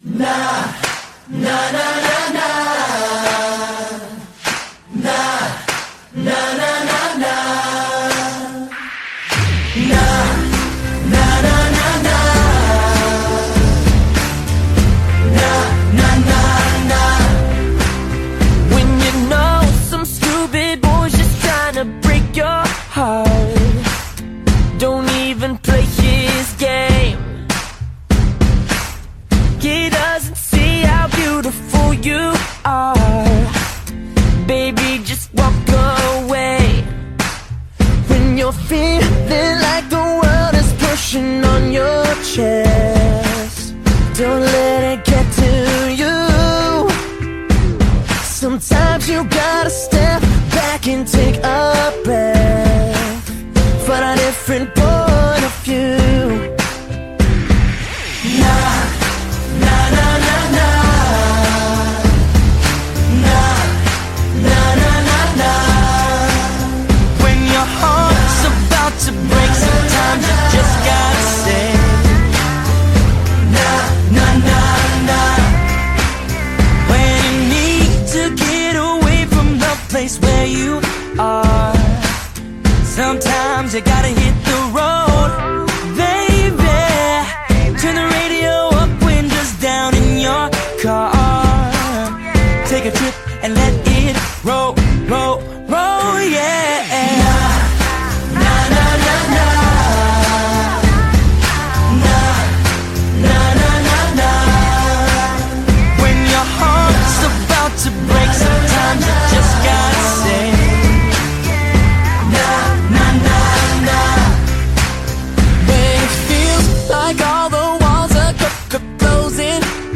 When you know some stupid boy's just trying to break your heart. Don't even He doesn't see how beautiful you are. Baby, just walk away. When you're feeling like the world is pushing on your chest, don't let it get to you. Sometimes you gotta step back and take a breath place where you are, sometimes you gotta hit the road,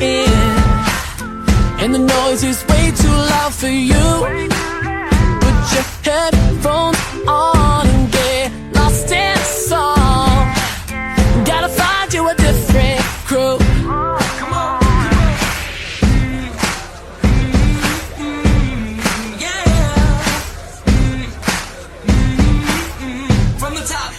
in And the noise is way too loud for you. Put your headphones on and get lost in song. Gotta find you a different crew. From the top,